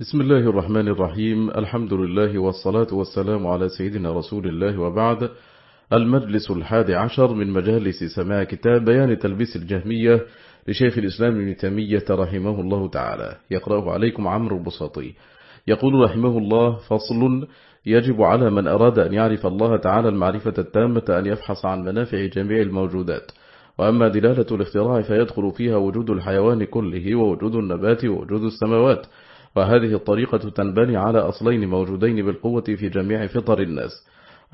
بسم الله الرحمن الرحيم. الحمد لله والصلاة والسلام على سيدنا رسول الله وبعد. المجلس الحادي عشر من مجالس سماع كتاب بيان تلبيس الجهمية لشيخ الإسلام ابن تيمية رحمه الله تعالى. يقرأه عليكم عمرو البساطي يقول رحمه الله فصل يجب على من أراد أن يعرف الله تعالى المعرفة التامة أن يفحص عن منافع جميع الموجودات. وأما دلالة الاختراع فيدخل فيها وجود الحيوان كله ووجود النبات ووجود السماوات. وهذه الطريقة تنبني على أصلين موجودين بالقوة في جميع فطر الناس.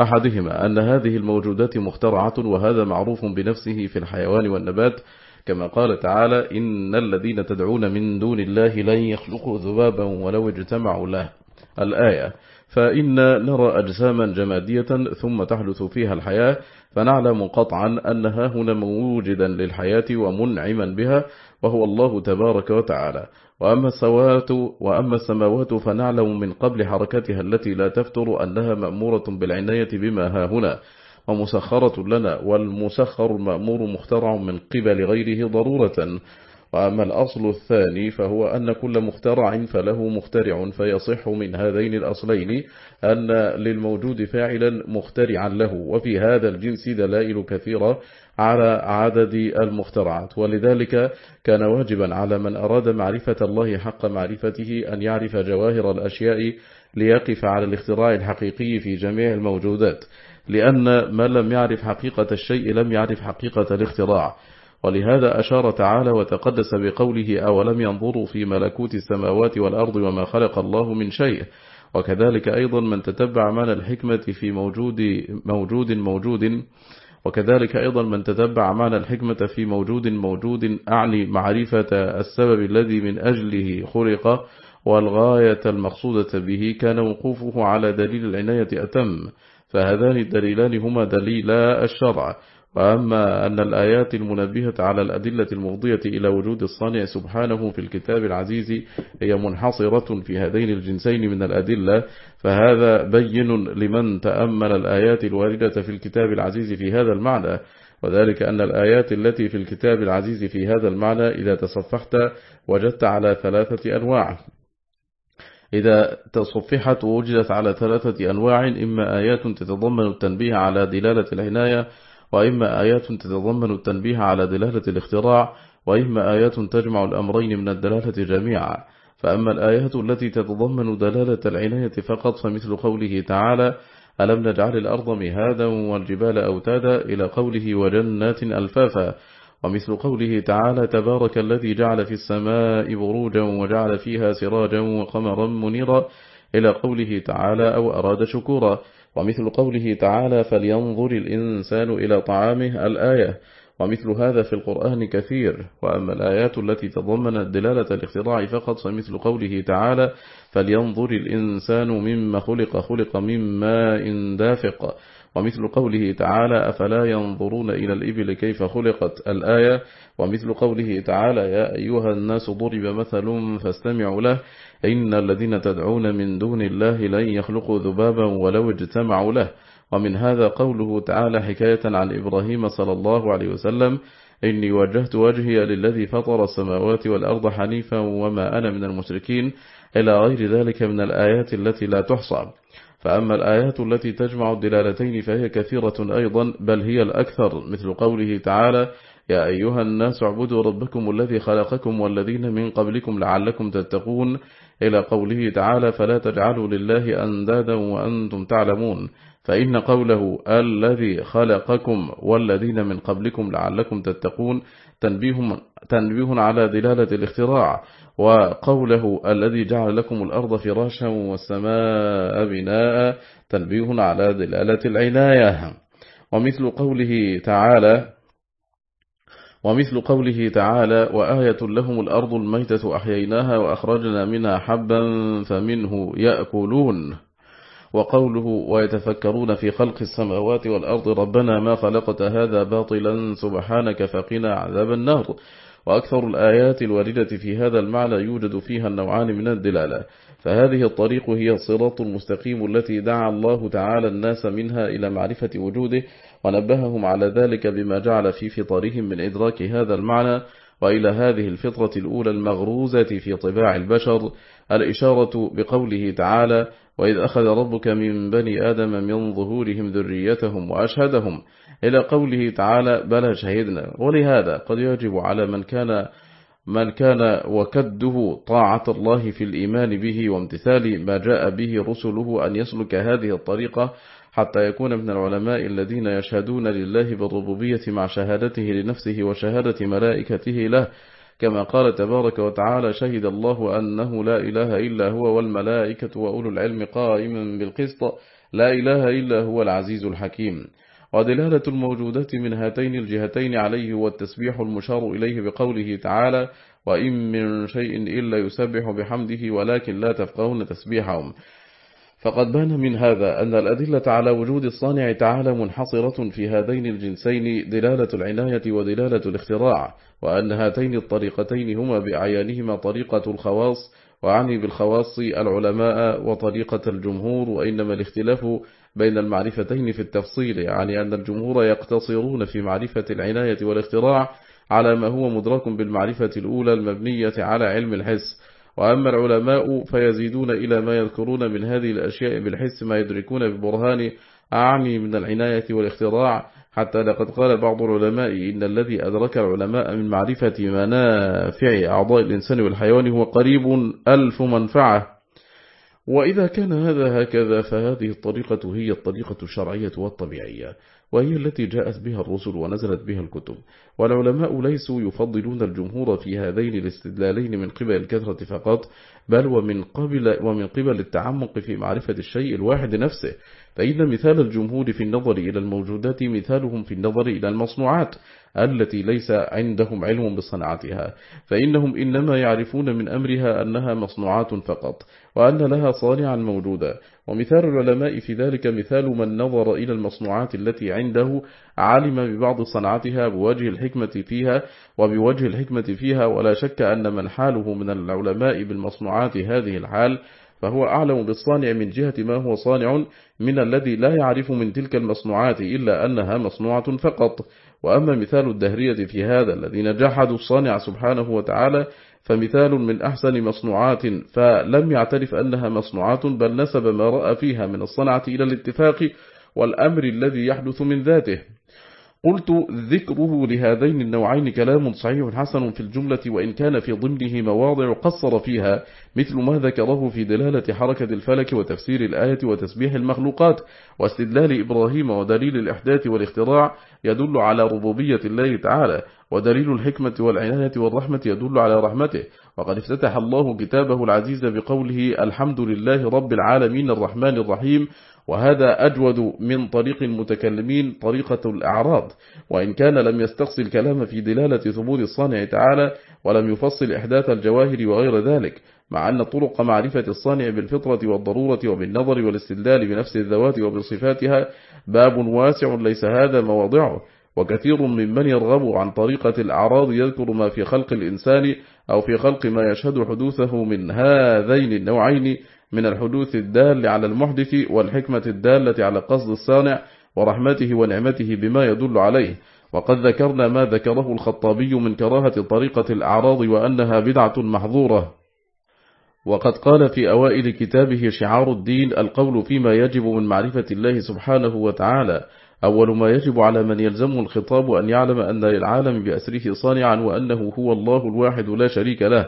أحدهما أن هذه الموجودات مخترعة وهذا معروف بنفسه في الحيوان والنبات كما قال تعالى إن الذين تدعون من دون الله لن يخلقوا ذبابا ولو اجتمعوا له. الآية فإن نرى أجساما جمادية ثم تحدث فيها الحياة فنعلم قطعا أنها هنا موجدا للحياة ومنعما بها وهو الله تبارك وتعالى. وأما السوات وأما السماوات فنعلم من قبل حركتها التي لا تفتر أنها مأمورة بالعناية بما ها هنا ومسخرة لنا والمسخر المأمور مخترع من قبل غيره ضرورة. وأما الأصل الثاني فهو أن كل مخترع فله مخترع فيصح من هذين الأصلين أن للموجود فاعلا مخترعا له وفي هذا الجنس دلائل كثيرة على عدد المخترعات. ولذلك كان واجبا على من أراد معرفة الله حق معرفته أن يعرف جواهر الأشياء ليقف على الاختراع الحقيقي في جميع الموجودات لأن من لم يعرف حقيقة الشيء لم يعرف حقيقة الاختراع. ولهذا أشار تعالى وتقدس بقوله أولم ينظروا في ملكوت السماوات والأرض وما خلق الله من شيء؟ وكذلك أيضا من تتبع معنى الحكمة في موجود موجود موجود. وكذلك أيضا من تتبع معنى الحكمة في موجود موجود. أعني معرفة السبب الذي من أجله خلق والغاية المقصودة به كان وقوفه على دليل العناية أتم فهذان الدليلان هما دليلا الشرع. وأما أن الآيات المنبهة على الأدلة المفضية إلى وجود الصانع سبحانه في الكتاب العزيز هي منحصرة في هذين الجنسين من الأدلة فهذا بين لمن تأمل الآيات الواردة في الكتاب العزيز في هذا المعنى. وذلك أن الآيات التي في الكتاب العزيز في هذا المعنى إذا تصفحت وجدت على ثلاثة أنواع. إذا تصفحت ووجدت على ثلاثة أنواع إما آيات تتضمن التنبيه على دلالة العناية وإما آيات تتضمن التنبيه على دلالة الاختراع وإما آيات تجمع الأمرين من الدلالة جميعا. فأما الآيات التي تتضمن دلالة العناية فقط فمثل قوله تعالى ألم نجعل الأرض مهادا والجبال أوتادا إلى قوله وجنات ألفافا. ومثل قوله تعالى تبارك الذي جعل في السماء بروجا وجعل فيها سراجا وقمرا منيرا. إلى قوله تعالى أو أراد شكورا. ومثل قوله تعالى فلينظر الإنسان إلى طعامه الآية ومثل هذا في القرآن كثير وأما الآيات التي تضمنت دلالة الاختراع فقط فمثل قوله تعالى فلينظر الإنسان مما خلق خلق مما إن دافق. ومثل قوله تعالى أفلا ينظرون إلى الإبل كيف خلقت الآية؟ ومثل قوله تعالى يا أيها الناس ضرب مثل فاستمعوا له إن الذين تدعون من دون الله لن يخلقوا ذبابا ولو اجتمعوا له. ومن هذا قوله تعالى حكاية عن إبراهيم صلى الله عليه وسلم إني وجهت وجهي للذي فطر السماوات والأرض حنيفا وما أنا من المشركين إلى غير ذلك من الآيات التي لا تحصى. فأما الآيات التي تجمع الدلالتين فهي كثيرة أيضا بل هي الأكثر مثل قوله تعالى يا أيها الناس اعبدوا ربكم الذي خلقكم والذين من قبلكم لعلكم تتقون إلى قوله تعالى فلا تجعلوا لله أندادا وأنتم تعلمون. فإن قوله الذي خلقكم والذين من قبلكم لعلكم تتقون تنبيه, تنبيه على دلالة الاختراع وقوله الذي جعل لكم الأرض فراشا والسماء بناء تنبيه على دلالة العناية. ومثل قوله تعالى ومثل قوله تعالى وآية لهم الأرض الميتة أحييناها وأخرجنا منها حبا فمنه يأكلون. وقوله ويتفكرون في خلق السماوات والأرض ربنا ما خلقت هذا باطلا سبحانك فقنا عذاب النار. وأكثر الآيات الواردة في هذا المعنى يوجد فيها النوعان من الدلالة. فهذه الطريق هي الصراط المستقيم التي دعا الله تعالى الناس منها إلى معرفة وجوده ونبههم على ذلك بما جعل في فطرهم من إدراك هذا المعنى. وإلى هذه الفطرة الأولى المغروزة في طباع البشر. الإشارة بقوله تعالى وإذ أخذ ربك من بني آدم من ظهورهم ذريتهم وأشهدهم. إلى قوله تعالى بلى شهدنا. ولهذا قد يجب على من كان من كان وكده طاعة الله في الإيمان به وامتثال ما جاء به رسله أن يسلك هذه الطريقة حتى يكون من العلماء الذين يشهدون لله بالربوبية مع شهادته لنفسه وشهادة ملائكته له. كما قال تبارك وتعالى شهد الله أنه لا إله إلا هو والملائكة وأولو العلم قائما بالقسط. لا إله إلا هو العزيز الحكيم. ودلالة الموجودات من هاتين الجهتين عليه والتسبيح المشار إليه بقوله تعالى وإن من شيء إلا يسبح بحمده ولكن لا تفقهون تسبيحهم. فقد بان من هذا أن الأدلة على وجود الصانع تعالى منحصرة في هذين الجنسين دلالة العناية ودلالة الاختراع وأن هاتين الطريقتين هما بأعيانهما طريقة الخواص وعني بالخواص العلماء وطريقة الجمهور وإنما الاختلاف بين المعرفتين في التفصيل يعني أن الجمهور يقتصرون في معرفة العناية والاختراع على ما هو مدرك بالمعرفة الأولى المبنية على علم الحس وأما العلماء فيزيدون إلى ما يذكرون من هذه الأشياء بالحس ما يدركون ببرهان أعني من العناية والاختراع. حتى لقد قال بعض العلماء إن الذي أدرك العلماء من معرفة منافع أعضاء الإنسان والحيوان هو قريب ألف منفعة. وإذا كان هذا هكذا فهذه الطريقة هي الطريقة الشرعية والطبيعية وهي التي جاءت بها الرسل ونزلت بها الكتب. والعلماء ليسوا يفضلون الجمهور في هذين الاستدلالين من قبل الكثرة فقط بل ومن قبل, ومن قبل التعمق في معرفة الشيء الواحد نفسه. فإن مثال الجمهور في النظر إلى الموجودات مثالهم في النظر إلى المصنوعات التي ليس عندهم علم بصنعتها فإنهم إنما يعرفون من أمرها أنها مصنوعات فقط. وأن لها صانعا موجودا ومثال العلماء في ذلك مثال من نظر إلى المصنوعات التي عنده علم ببعض صنعتها بوجه الحكمة فيها وبوجه الحكمة فيها ولا شك أن من حاله من العلماء بالمصنوعات هذه الحال فهو أعلم بالصانع من جهة ما هو صانع من الذي لا يعرف من تلك المصنوعات إلا أنها مصنوعة فقط. وأما مثال الدهرية في هذا الذين جحدوا الصانع سبحانه وتعالى فمثال من أحسن مصنوعات فلم يعترف أنها مصنوعات بل نسب ما رأى فيها من الصنعة إلى الاتفاق والأمر الذي يحدث من ذاته. قلت ذكره لهذين النوعين كلام صحيح حسن في الجملة وإن كان في ضمنه مواضع قصر فيها مثل ما ذكره في دلالة حركة الفلك وتفسير الآية وتسبيح المخلوقات واستدلال إبراهيم ودليل الإحداث والاختراع يدل على ربوبية الله تعالى. ودليل الحكمة والعناية والرحمة يدل على رحمته. وقد افتتح الله كتابه العزيز بقوله الحمد لله رب العالمين الرحمن الرحيم وهذا أجود من طريق المتكلمين طريقة الأعراض. وإن كان لم يستقصي الكلام في دلالة ثبوت الصانع تعالى ولم يفصل إحداث الجواهر وغير ذلك مع أن طرق معرفة الصانع بالفطرة والضرورة وبالنظر والاستدلال بنفس الذوات وبصفاتها باب واسع ليس هذا مواضعه. وكثير ممن يرغب عن طريقة الأعراض يذكر ما في خلق الإنسان أو في خلق ما يشهد حدوثه من هذين النوعين من الحدوث الدال على المحدث والحكمة الدالة على قصد الصانع ورحمته ونعمته بما يدل عليه. وقد ذكرنا ما ذكره الخطابي من كراهة طريقة الأعراض وأنها بدعة محظورة. وقد قال في أوائل كتابه شعار الدين القول فيما يجب من معرفة الله سبحانه وتعالى. أول ما يجب على من يلزمه الخطاب أن يعلم أن للعالم بأسره صانعا وأنه هو الله الواحد لا شريك له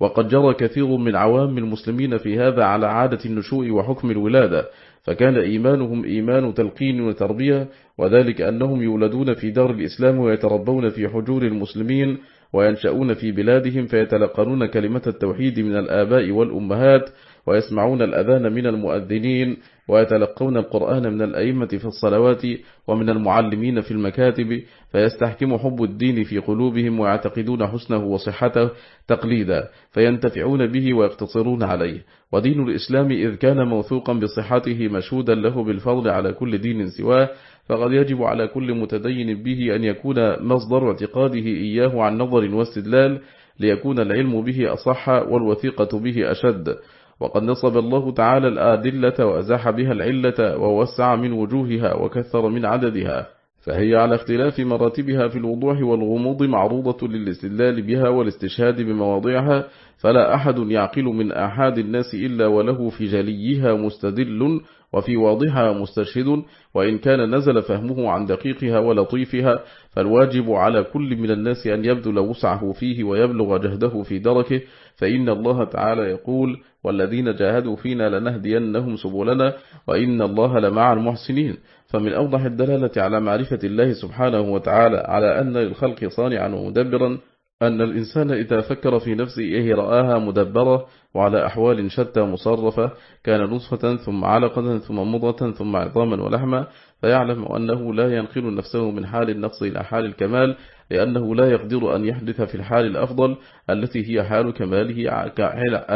وقد جرى كثير من عوام المسلمين في هذا على عادة النشوء وحكم الولادة فكان إيمانهم إيمان تلقين وتربية وذلك أنهم يولدون في دار الإسلام ويتربون في حجور المسلمين وينشأون في بلادهم فيتلقنون كلمة التوحيد من الآباء والأمهات ويسمعون الأذان من المؤذنين ويتلقون القرآن من الأئمة في الصلوات ومن المعلمين في المكاتب فيستحكم حب الدين في قلوبهم ويعتقدون حسنه وصحته تقليدا فينتفعون به ويقتصرون عليه. ودين الإسلام إذ كان موثوقا بصحته مشهودا له بالفضل على كل دين سواه فقد يجب على كل متدين به أن يكون مصدر اعتقاده إياه عن نظر واستدلال ليكون العلم به أصح والوثيقة به أشد. وقد نصب الله تعالى الآدلة وأزاح بها العلة ووسع من وجوهها وكثر من عددها. فهي على اختلاف مراتبها في الوضوح والغموض معروضة للاستدلال بها والاستشهاد بمواضعها فلا أحد يعقل من أحد الناس إلا وله في جليها مستدل وفي واضحها مستشهد وإن كان نزل فهمه عن دقيقها ولطيفها فالواجب على كل من الناس أن يبذل وسعه فيه ويبلغ جهده في دركه فإن الله تعالى يقول والذين جاهدوا فينا لنهدينهم سبلنا وإن الله لمع المحسنين فمن أوضح الدلالة على معرفة الله سبحانه وتعالى على أن للخلق صانعا ومدبرا أن الإنسان إذا فكر في نفسه رآها مدبرة وعلى أحوال شتى مصرفة كان نصفة ثم علقة ثم مضغة ثم عظاما ولحما فيعلم أنه لا ينقل نفسه من حال النقص إلى حال الكمال لأنه لا يقدر أن يحدث في الحال الأفضل التي هي حال كماله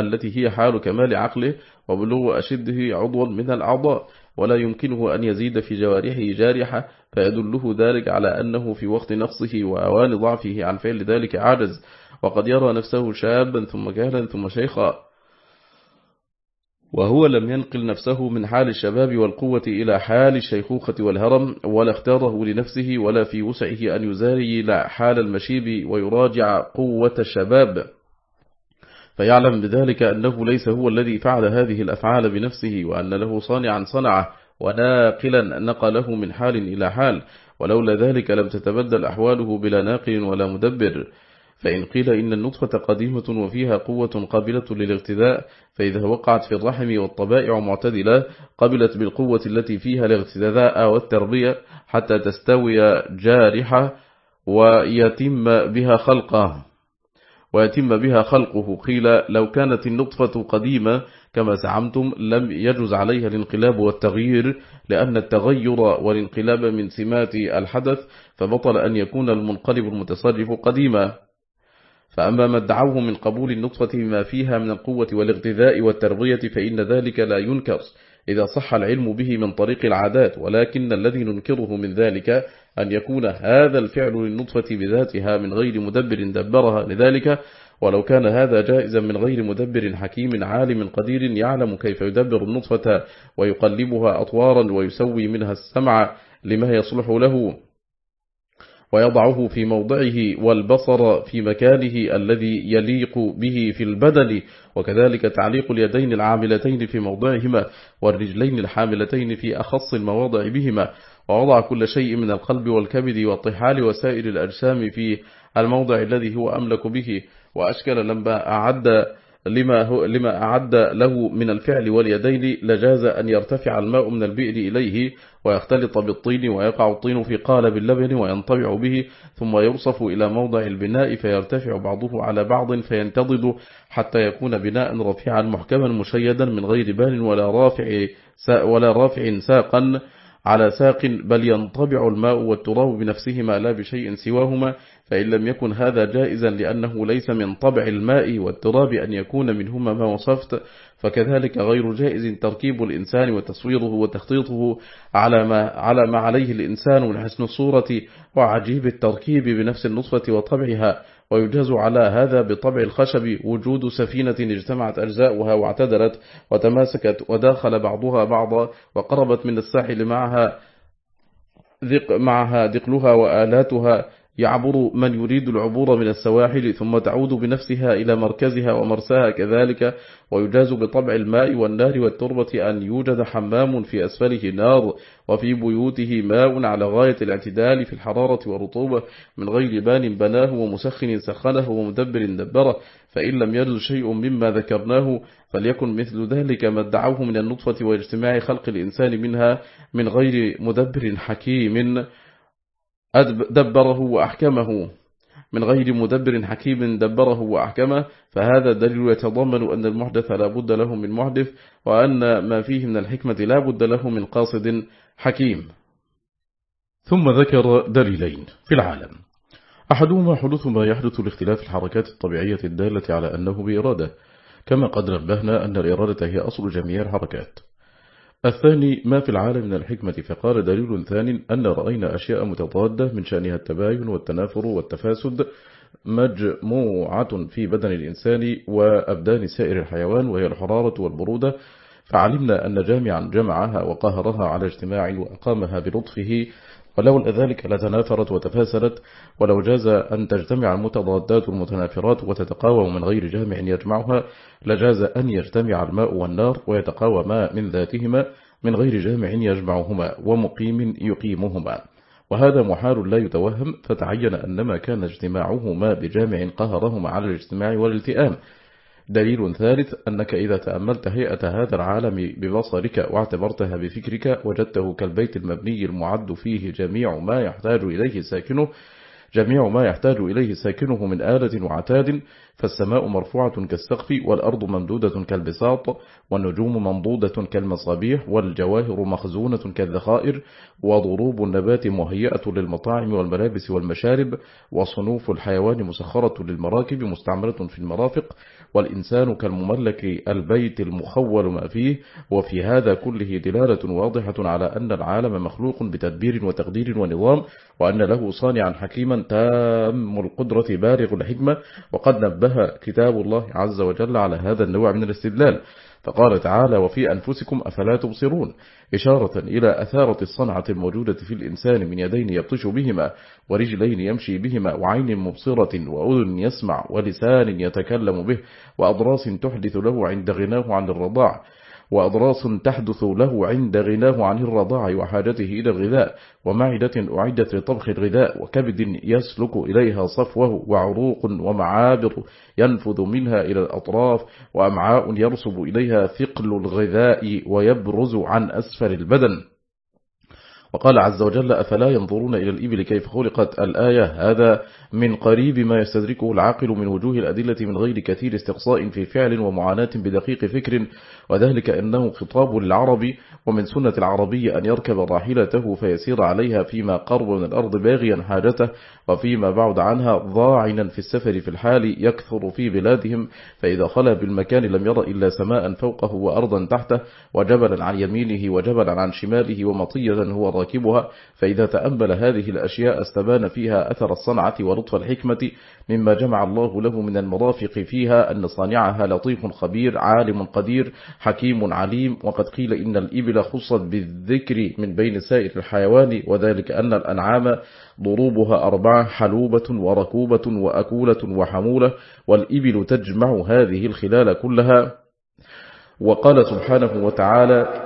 التي هي حال كمال عقله وبلغ أشده عضوا من الأعضاء. ولا يمكنه أن يزيد في جوارحه جارحة فيدله ذلك على أنه في وقت نقصه وأوان ضعفه. عن فعل ذلك عاجز وقد يرى نفسه شابا ثم كهلا ثم شيخا. وهو لم ينقل نفسه من حال الشباب والقوة إلى حال الشيخوخة والهرم ولا اختاره لنفسه ولا في وسعه أن يزاري حال المشيب ويراجع قوة الشباب. فيعلم بذلك أنه ليس هو الذي فعل هذه الأفعال بنفسه وأن له صانعا صنعه وناقلا نقله من حال إلى حال ولولا ذلك لم تتبدل أحواله بلا ناقل ولا مدبر. فإن قيل إن النطفة قديمة وفيها قوة قابلة للاغتداء فإذا وقعت في الرحم والطبائع معتدلة قبلت بالقوة التي فيها الاغتداء والتربية حتى تستوي جارحة ويتم بها خلقه ويتم بها خلقه قيل لو كانت النطفة قديمة كما زعمتم لم يجز عليها الانقلاب والتغيير لأن التغير والانقلاب من سمات الحدث فبطل أن يكون المنقلب المتصرف قديما. فأما ما ادعوه من قبول النطفة بما فيها من القوة والاغتذاء والتربية فإن ذلك لا ينكر إذا صح العلم به من طريق العادات ولكن الذي ننكره من ذلك أن يكون هذا الفعل للنطفة بذاتها من غير مدبر دبرها لذلك ولو كان هذا جائزا من غير مدبر حكيم عالم قدير يعلم كيف يدبر النطفة ويقلبها أطوارا ويسوي منها السمع لما يصلح له ويضعه في موضعه والبصر في مكانه الذي يليق به في البدن وكذلك تعليق اليدين العاملتين في موضعهما والرجلين الحاملتين في أخص المواضع بهما. ووضع كل شيء من القلب والكبد والطحال وسائر الأجسام في الموضع الذي هو أملك به وأشكل لما أعد لما, هو لما أعد له من الفعل واليدين لجاز أن يرتفع الماء من البئر إليه ويختلط بالطين ويقع الطين في قالب اللبن وينطبع به ثم يوصف إلى موضع البناء فيرتفع بعضه على بعض فينتضد حتى يكون بناء رفيعا محكما مشيدا من غير بال ولا رافع, ولا رافع ساقا. على ساق بل ينطبع الماء والتراب بنفسهما لا بشيء سواهما فإن لم يكن هذا جائزا لأنه ليس من طبع الماء والتراب أن يكون منهما ما وصفت فكذلك غير جائز تركيب الإنسان وتصويره وتخطيطه على ما, على ما عليه الإنسان من حسن الصورة وعجيب التركيب بنفس النصفة وطبعها. ويجاز على هذا بطبع الخشب وجود سفينة اجتمعت أجزاؤها واعتدلت وتماسكت وداخل بعضها بعضا وقربت من الساحل معها ذق معها دقلها وآلاتها يعبر من يريد العبور من السواحل ثم تعود بنفسها إلى مركزها ومرساها كذلك ويجاز بطبع الماء والنار والتربة أن يوجد حمام في أسفله نار وفي بيوته ماء على غاية الاعتدال في الحرارة والرطوبة من غير بان بناه ومسخن سخنه ومدبر دبره فإن لم يرد شيء مما ذكرناه فليكن مثل ذلك ما ادعوه من النطفة واجتماع خلق الإنسان منها من غير مدبر حكيم. دبره وأحكمه. من غير مدبر حكيم دبره وأحكمه. فهذا دليل يتضمن أن المحدث لا بد له من محدث وأن ما فيه من الحكمة لا بد له من قاصد حكيم. ثم ذكر دليلين في العالم. أحدهما حدوث ما يحدث لاختلاف الحركات الطبيعية الدالة على أنه بإرادة. كما قد نبهنا أن الإرادة هي أصل جميع الحركات. الثاني ما في العالم من الحكمة فقال دليل ثاني أن رأينا أشياء متضادة من شأنها التباين والتنافر والتفاسد مجموعة في بدن الإنسان وأبدان سائر الحيوان وهي الحرارة والبرودة. فعلمنا أن جامعا جمعها وقهرها على اجتماع وأقامها بلطفه ولولا ذلك لتنافرت وتفاسلت ولو جاز أن تجتمع المتضادات المتنافرات وتتقاوم من غير جامع يجمعها لجاز أن يجتمع الماء والنار ويتقاوما من ذاتهما من غير جامع يجمعهما ومقيم يقيمهما. وهذا محال لا يتوهم فتعين أنما كان اجتماعهما بجامع قهرهما على الاجتماع والالتئام. دليل ثالث أنك إذا تأملت هيئة هذا العالم ببصرك واعتبرتها بفكرك وجدته كالبيت المبني المعد فيه جميع ما يحتاج إليه ساكنه جميع ما يحتاج إليه ساكنه من آلة وعتاد فالسماء مرفوعة كالسقف والأرض ممدودة كالبساط والنجوم منضودة كالمصابيح والجواهر مخزونة كالذخائر وضروب النبات مهيئة للمطاعم والملابس والمشارب وصنوف الحيوان مسخرة للمراكب مستعملة في المرافق والإنسان كالمملك البيت المخول ما فيه وفي هذا كله دلالة واضحة على أن العالم مخلوق بتدبير وتقدير ونظام وأن له صانعا حكيما تام القدرة بالغ الحكمة وقد نبه كتاب الله عز وجل على هذا النوع من الاستدلال. فقال تعالى وفي أنفسكم أفلا تبصرون إشارة إلى أثارة الصنعة الموجودة في الإنسان من يدين يبطش بهما ورجلين يمشي بهما وعين مبصرة وأذن يسمع ولسان يتكلم به وأضراس تحدث له عند غناه عن الرضاع وأضراس تحدث له عند غناه عن الرضاع وحاجته إلى الغذاء ومعدة أعدت لطبخ الغذاء وكبد يسلك إليها صفوه وعروق ومعابر ينفذ منها إلى الأطراف وأمعاء يرسب إليها ثقل الغذاء ويبرز عن أسفل البدن. وقال عز وجل أفلا ينظرون إلى الإبل كيف خلقت الآية؟ هذا من قريب ما يستدركه العاقل من وجوه الأدلة من غير كثير استقصاء في فعل ومعاناة بدقيق فكر. وذلك أنه خطاب للعرب ومن سنة العربي أن يركب راحلته فيسير عليها فيما قرب من الأرض باغيا حاجته وفيما بعد عنها ضاعنا في السفر في الحال يكثر في بلادهم. فإذا خلى بالمكان لم يرى إلا سماء فوقه وأرضا تحته وجبلا عن يمينه وجبلا عن شماله ومطية هو راكبها فإذا تأمل هذه الأشياء استبان فيها أثر الصنعة ولطف الحكمة مما جمع الله له من المرافق فيها أن صانعها لطيف خبير عالم قدير حكيم عليم وقد قيل إن الإبل خصت بالذكر من بين سائر الحيوان وذلك أن الأنعام ضروبها أربعة حلوبة وركوبة وأكولة وحمولة والإبل تجمع هذه الخلال كلها. وقال سبحانه وتعالى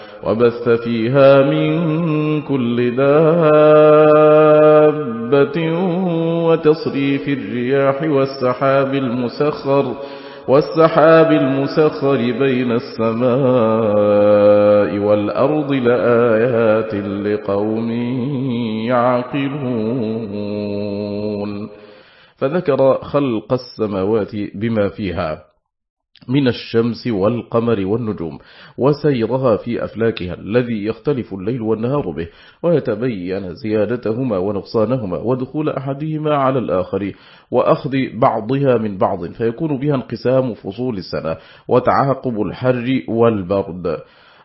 وبث فيها من كل دابة وتصريف الرياح والسحاب المسخر والسحاب المسخر بين السماء والأرض لآيات لقوم يعقلون. فذكر خلق السماوات بما فيها. من الشمس والقمر والنجوم وسيرها في أفلاكها الذي يختلف الليل والنهار به ويتبين زيادتهما ونقصانهما ودخول أحدهما على الآخر وأخذ بعضها من بعض فيكون بها انقسام فصول السنة وتعاقب الحر والبرد.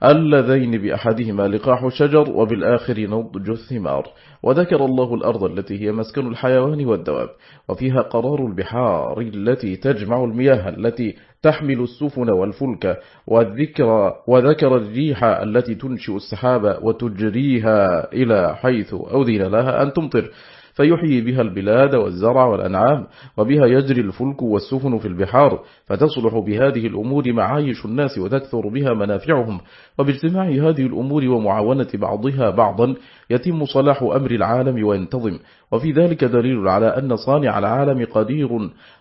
اللذين بأحدهما لقاح الشجر وبالآخر نضج الثمار. وذكر الله الأرض التي هي مسكن الحيوان والدواب وفيها قرار البحار التي تجمع المياه التي تحمل السفن والفلك والذكر وذكر الريح التي تنشئ السحاب وتجريها إلى حيث أوذن لها أن تمطر. فيحيي بها البلاد والزرع والأنعام وبها يجري الفلك والسفن في البحار فتصلح بهذه الأمور معايش الناس وتكثر بها منافعهم. وباجتماع هذه الأمور ومعاونة بعضها بعضا يتم صلاح أمر العالم وينتظم. وفي ذلك دليل على أن صانع العالم قدير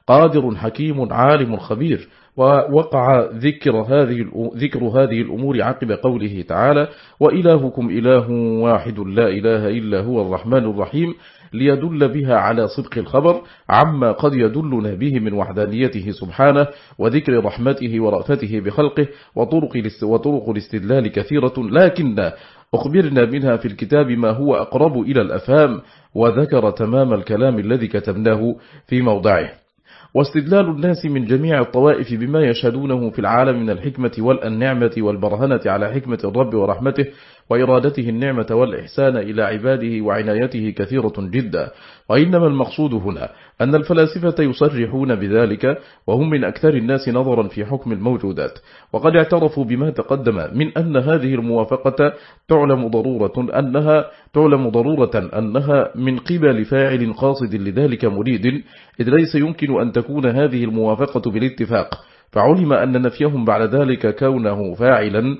قادر حكيم عالم خبير. ووقع ذكر هذه ذكر هذه الأمور عقب قوله تعالى وإلهكم إله واحد لا إله إلا هو الرحمن الرحيم ليدل بها على صدق الخبر عما قد يدلنا به من وحدانيته سبحانه وذكر رحمته ورأفته بخلقه وطرق, وطرق الاستدلال كثيرة لكن أخبرنا منها في الكتاب ما هو أقرب إلى الأفهام وذكر تمام الكلام الذي كتبناه في موضعه. واستدلال الناس من جميع الطوائف بما يشهدونه في العالم من الحكمة والنعمة والبرهنة على حكمة الرب ورحمته وإرادته النعمة والإحسان إلى عباده وعنايته كثيرة جدا. وإنما المقصود هنا أن الفلاسفة يصرحون بذلك وهم من أكثر الناس نظرا في حكم الموجودات. وقد اعترفوا بما تقدم من أن هذه الموافقة تعلم ضرورة أنها تعلم ضرورة أنها من قبل فاعل قاصد لذلك مريد إذ ليس يمكن أن تكون هذه الموافقة بالاتفاق. فعلم أن نفيهم بعد ذلك كونه فاعلا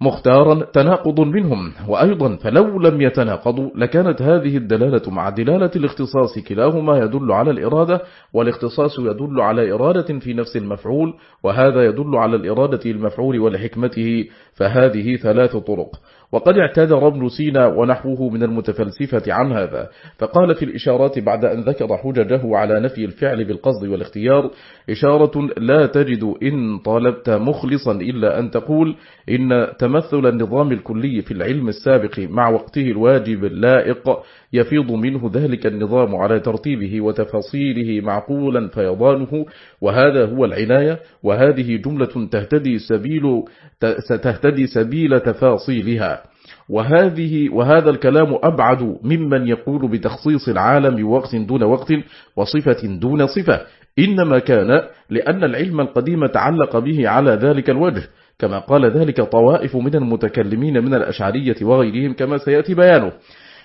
مختارا تناقض منهم وأيضا فلو لم يتناقضوا لكانت هذه الدلالة مع دلالة الاختصاص كلاهما يدل على الإرادة والاختصاص يدل على إرادة في نفس المفعول وهذا يدل على الإرادة المفعول ولحكمته فهذه ثلاث طرق. وقد اعتذر ابن سينا ونحوه من المتفلسفة عن هذا فقال في الإشارات بعد أن ذكر حججه على نفي الفعل بالقصد والاختيار إشارة لا تجد إن طالبت مخلصا إلا أن تقول إن تمثل النظام الكلي في العلم السابق مع وقته الواجب اللائق يفيض منه ذلك النظام على ترتيبه وتفاصيله معقولا فيضانه وهذا هو العناية وهذه جملة تهتدي سبيل, ستهتدي سبيل تفاصيلها. وهذه وهذا الكلام أبعد ممن يقول بتخصيص العالم بوقت دون وقت وصفة دون صفة. إنما كان لأن العلم القديم تعلق به على ذلك الوجه كما قال ذلك طوائف من المتكلمين من الأشعرية وغيرهم كما سيأتي بيانه.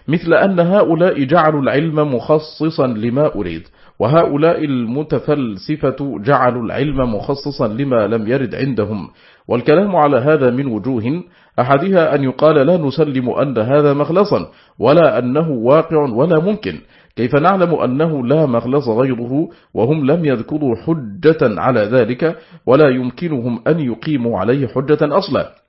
مثل أن هؤلاء جعلوا العلم مخصصا لما أريد وهؤلاء المتفلسفة جعلوا العلم مخصصا لما لم يرد عندهم. والكلام على هذا من وجوه أحدها أن يقال لا نسلم أن هذا مخلصا ولا أنه واقع ولا ممكن. كيف نعلم أنه لا مخلص غيره وهم لم يذكروا حجة على ذلك ولا يمكنهم أن يقيموا عليه حجة أصلا؟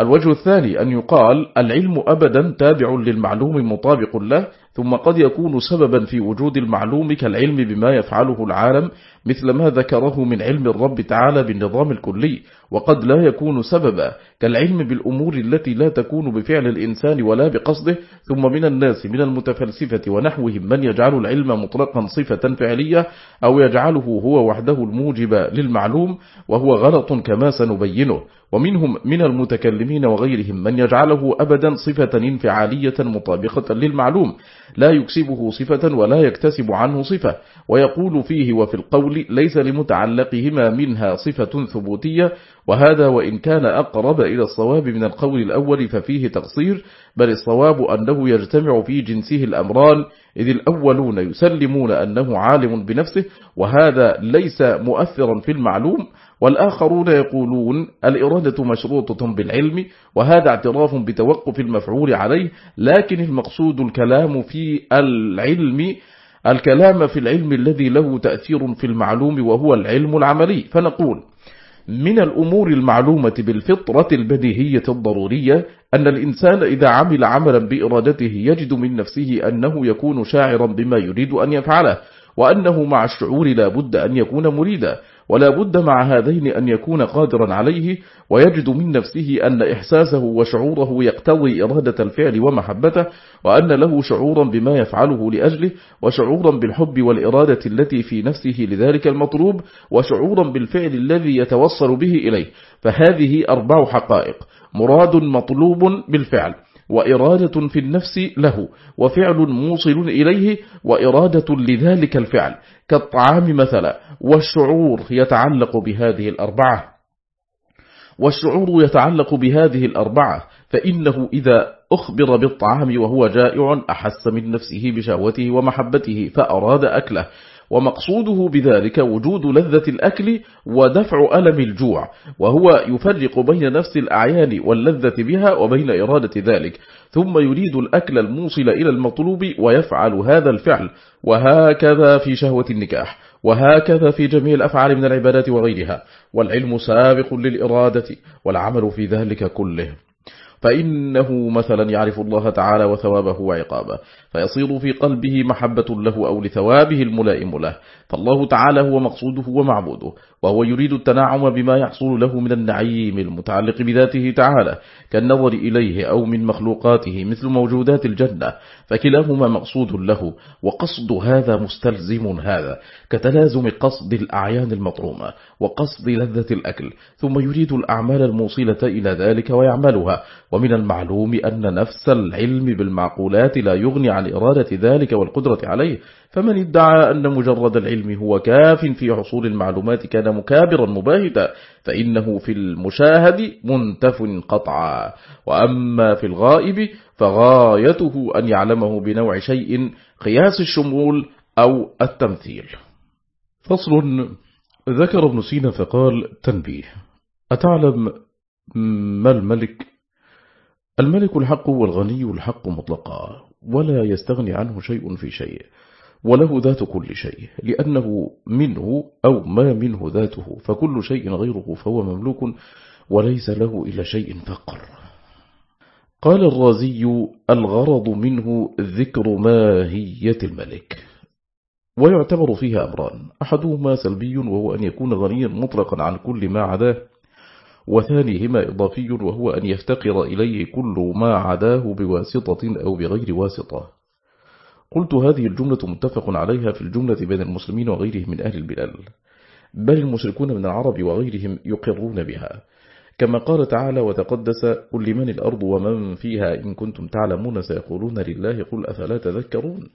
الوجه الثاني أن يقال العلم أبدا تابع للمعلوم مطابق له ثم قد يكون سببا في وجود المعلوم كالعلم بما يفعله العالم مثل ما ذكره من علم الرب تعالى بالنظام الكلي وقد لا يكون سببا كالعلم بالأمور التي لا تكون بفعل الإنسان ولا بقصده ثم من الناس من المتفلسفة ونحوهم من يجعل العلم مطلقا صفة فعلية أو يجعله هو وحده الموجب للمعلوم وهو غلط كما سنبينه. ومنهم من المتكلمين وغيرهم من يجعله أبدا صفة انفعالية مطابقة للمعلوم لا يكسبه صفة ولا يكتسب عنه صفة. ويقول فيه وفي القول ليس لمتعلقهما منها صفة ثبوتية وهذا وإن كان أقرب إلى الصواب من القول الأول ففيه تقصير بل الصواب أنه يجتمع في جنسه الأمران إذ الأولون يسلمون أنه عالم بنفسه وهذا ليس مؤثرا في المعلوم والآخرون يقولون الإرادة مشروطة بالعلم وهذا اعتراف بتوقف المفعول عليه لكن المقصود الكلام في العلم الكلام في العلم الذي له تأثير في المعلوم وهو العلم العملي. فنقول من الأمور المعلومة بالفطرة البديهية الضرورية أن الإنسان إذا عمل عملا بإرادته يجد من نفسه أنه يكون شاعرا بما يريد أن يفعله وأنه مع الشعور لا بد أن يكون مريدا. ولا بد مع هذين أن يكون قادرا عليه ويجد من نفسه أن إحساسه وشعوره يقتضي إرادة الفعل ومحبته وأن له شعورا بما يفعله لأجله وشعورا بالحب والإرادة التي في نفسه لذلك المطلوب وشعورا بالفعل الذي يتوصل به إليه. فهذه أربع حقائق. مراد مطلوب بالفعل. وإرادة في النفس له وفعل موصل إليه وإرادة لذلك الفعل. كالطعام مثلا والشعور يتعلق بهذه الأربعة. والشعور يتعلق بهذه الأربعة فإنه إذا أخبر بالطعام وهو جائع أحس من نفسه بشهوته ومحبته فأراد أكله. ومقصوده بذلك وجود لذة الأكل ودفع ألم الجوع وهو يفرق بين نفس الأعيان واللذة بها وبين إرادة ذلك ثم يريد الأكل الموصل إلى المطلوب ويفعل هذا الفعل وهكذا في شهوة النكاح وهكذا في جميع الأفعال من العبادات وغيرها والعلم سابق للإرادة والعمل في ذلك كله. فإنه مثلا يعرف الله تعالى وثوابه وعقابه فيصير في قلبه محبة له أو لثوابه الملائم له فالله تعالى هو مقصوده ومعبوده. وهو يريد التنعم بما يحصل له من النعيم المتعلق بذاته تعالى كالنظر إليه أو من مخلوقاته مثل موجودات الجنة فكلاهما مقصود له وقصد هذا مستلزم هذا كتلازم قصد الأعيان المطرومة وقصد لذة الأكل ثم يريد الأعمال الموصلة إلى ذلك ويعملها ومن المعلوم أن نفس العلم بالمعقولات لا يغني عن إرادة ذلك والقدرة عليه فمن ادعى أن مجرد العلم هو كاف في حصول المعلومات كان مكابرا مباهتا فإنه في المشاهد منتف قطعا. وأما في الغائب فغايته أن يعلمه بنوع شيء قياس الشمول أو التمثيل. فصل ذكر ابن سينا فقال تنبيه. أتعلم ما الملك؟ الملك الحق والغني الحق مطلقا ولا يستغني عنه شيء في شيء. وله ذات كل شيء لأنه منه أو ما منه ذاته فكل شيء غيره فهو مملوك وليس له إلى شيء فقر. قال الرازي الغرض منه ذكر ماهية الملك. ويعتبر فيها أمران أحدهما سلبي وهو أن يكون غنيا مطلقا عن كل ما عداه وثانيهما إضافي وهو أن يفتقر إليه كل ما عداه بواسطة أو بغير واسطة. قلت هذه الجملة متفق عليها في الجملة بين المسلمين وغيرهم من أهل البلال بل المشركون من العرب وغيرهم يقرون بها. كما قال تعالى وتقدس قل لمن الأرض ومن فيها إن كنتم تعلمون سيقولون لله قل أفلا تذكرون؟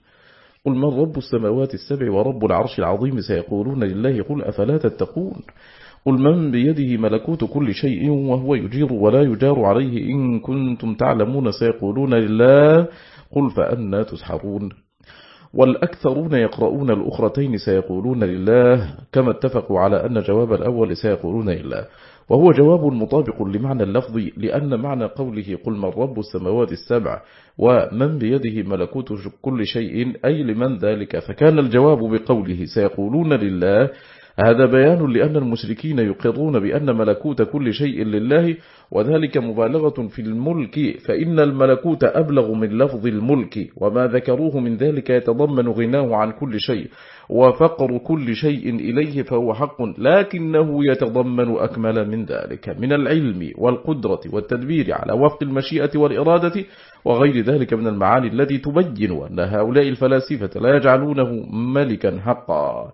قل من رب السماوات السبع ورب العرش العظيم سيقولون لله قل أفلا تتقون؟ قل من بيده ملكوت كل شيء وهو يجير ولا يجار عليه إن كنتم تعلمون سيقولون لله قل فأنا تسحرون. والأكثرون يقرؤون الأخرتين سيقولون لله كما اتفقوا على أن جواب الأول سيقولون لله. وهو جواب مطابق لمعنى اللفظ لأن معنى قوله قل من رب السماوات السبع ومن بيده ملكوت كل شيء أي لمن ذلك؟ فكان الجواب بقوله سيقولون لله هذا بيان لأن المشركين يقرون بأن ملكوت كل شيء لله وذلك مبالغة في الملك فإن الملكوت أبلغ من لفظ الملك وما ذكروه من ذلك يتضمن غناه عن كل شيء وفقر كل شيء إليه فهو حق لكنه يتضمن أكمل من ذلك من العلم والقدرة والتدبير على وفق المشيئة والإرادة وغير ذلك من المعاني التي تبين أن هؤلاء الفلاسفة لا يجعلونه ملكا حقا.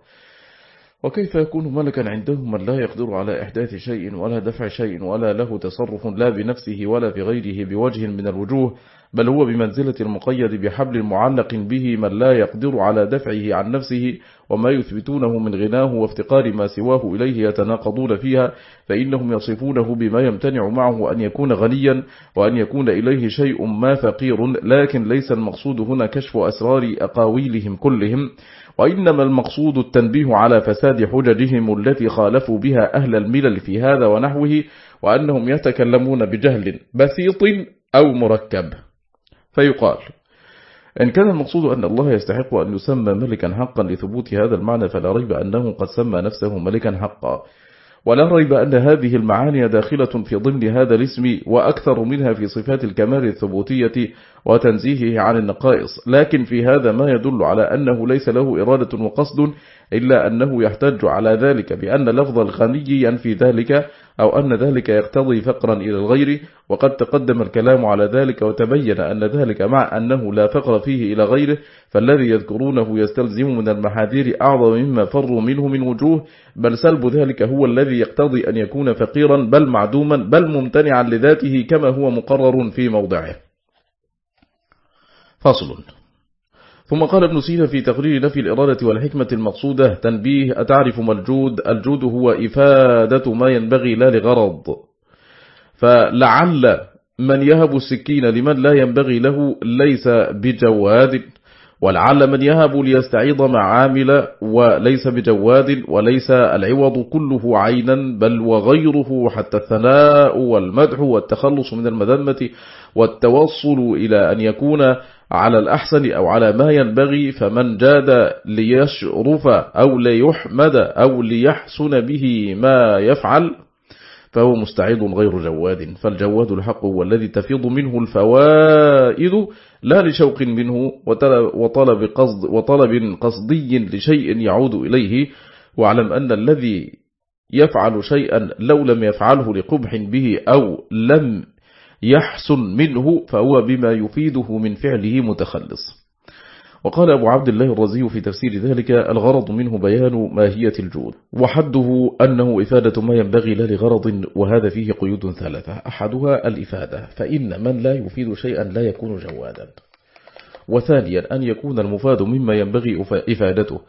وكيف يكون ملكا عنده من لا يقدر على إحداث شيء ولا دفع شيء ولا له تصرف لا بنفسه ولا في غيره بوجه من الوجوه بل هو بمنزلة المقيد بحبل معلق به من لا يقدر على دفعه عن نفسه وما يثبتونه من غناه وافتقار ما سواه إليه يتناقضون فيها فإنهم يصفونه بما يمتنع معه أن يكون غنيا وأن يكون إليه شيء ما فقير لكن ليس المقصود هنا كشف أسرار أقاويلهم كلهم. وإنما المقصود التنبيه على فساد حججهم التي خالفوا بها أهل الملل في هذا ونحوه وأنهم يتكلمون بجهل بسيط أو مركب. فيقال إن كان المقصود أن الله يستحق أن يسمى ملكا حقا لثبوت هذا المعنى فلا ريب أنه قد سمى نفسه ملكا حقا. ولا ريب أن هذه المعاني داخلة في ضمن هذا الاسم وأكثر منها في صفات الكمال الثبوتية وتنزيهه عن النقائص. لكن في هذا ما يدل على أنه ليس له إرادة وقصد إلا أنه يحتج على ذلك بأن لفظ الغني ينفي ذلك أو أن ذلك يقتضي فقرا إلى الغير وقد تقدم الكلام على ذلك وتبين أن ذلك مع أنه لا فقر فيه إلى غيره فالذي يذكرونه يستلزم من المحاذير أعظم مما فروا منه من وجوه بل سلب ذلك هو الذي يقتضي أن يكون فقيرا بل معدوما بل ممتنعا لذاته كما هو مقرر في موضعه. فصل ثم قال ابن سينا في تقرير نفي الإرادة والحكمة المقصودة تنبيه أتعرف ما الجود؟ الجود هو إفادة ما ينبغي لا لغرض. فلعل من يهب السكين لمن لا ينبغي له ليس بجواد ولعل من يهب ليستعيض معامل وليس بجواد وليس العوض كله عينا بل وغيره حتى الثناء والمدح والتخلص من المذمة والتوصل إلى أن يكون على الأحسن أو على ما ينبغي فمن جاد ليشرف أو ليحمد أو ليحسن به ما يفعل فهو مستعيد غير جواد. فالجواد الحق هو الذي تفيض منه الفوائد لا لشوق منه وطلب, قصد وطلب قصدي لشيء يعود إليه. واعلم أن الذي يفعل شيئا لو لم يفعله لقبح به أو لم يحسن منه فهو بما يفيده من فعله متخلص. وقال أبو عبد الله الرزي في تفسير ذلك الغرض منه بيان ماهية الجود وحده أنه إفادة ما ينبغي لا لغرض وهذا فيه قيود ثلاثة أحدها الإفادة فإن من لا يفيد شيئا لا يكون جوادا. وثانيا أن يكون المفاد مما ينبغي إفادته